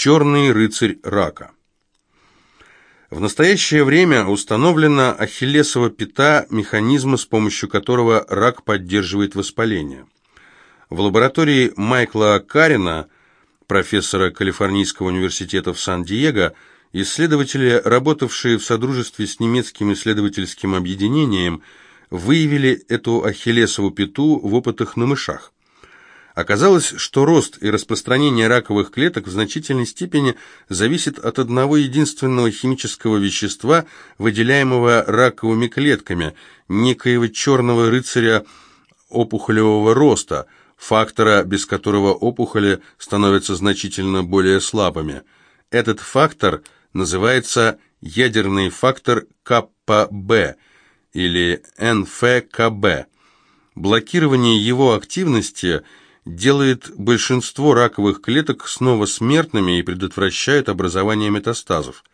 Черный рыцарь рака. В настоящее время установлена ахиллесова пята механизма, с помощью которого рак поддерживает воспаление. В лаборатории Майкла Карина, профессора Калифорнийского университета в Сан-Диего, исследователи, работавшие в содружестве с немецким исследовательским объединением, выявили эту ахиллесову пяту в опытах на мышах. Оказалось, что рост и распространение раковых клеток в значительной степени зависит от одного единственного химического вещества, выделяемого раковыми клетками, некоего черного рыцаря опухолевого роста, фактора, без которого опухоли становятся значительно более слабыми. Этот фактор называется ядерный фактор КПБ или НФКБ. Блокирование его активности – делает большинство раковых клеток снова смертными и предотвращает образование метастазов.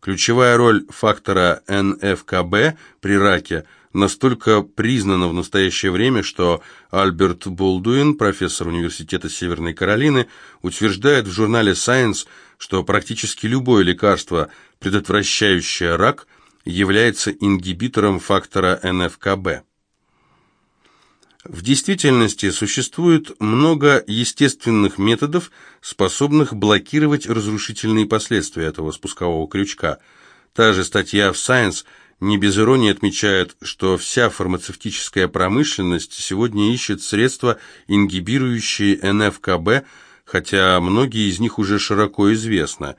Ключевая роль фактора НФКБ при раке настолько признана в настоящее время, что Альберт Болдуин, профессор Университета Северной Каролины, утверждает в журнале Science, что практически любое лекарство, предотвращающее рак, является ингибитором фактора НФКБ. В действительности существует много естественных методов, способных блокировать разрушительные последствия этого спускового крючка. Та же статья в Science не без иронии отмечает, что вся фармацевтическая промышленность сегодня ищет средства, ингибирующие НФКБ, хотя многие из них уже широко известны.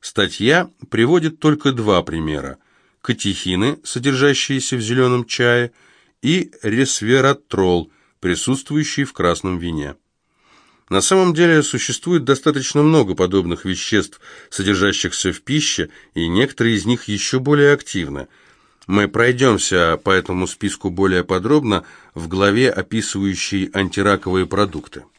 Статья приводит только два примера. Катехины, содержащиеся в зеленом чае – и ресвератрол, присутствующий в красном вине. На самом деле существует достаточно много подобных веществ, содержащихся в пище, и некоторые из них еще более активны. Мы пройдемся по этому списку более подробно в главе, описывающей антираковые продукты.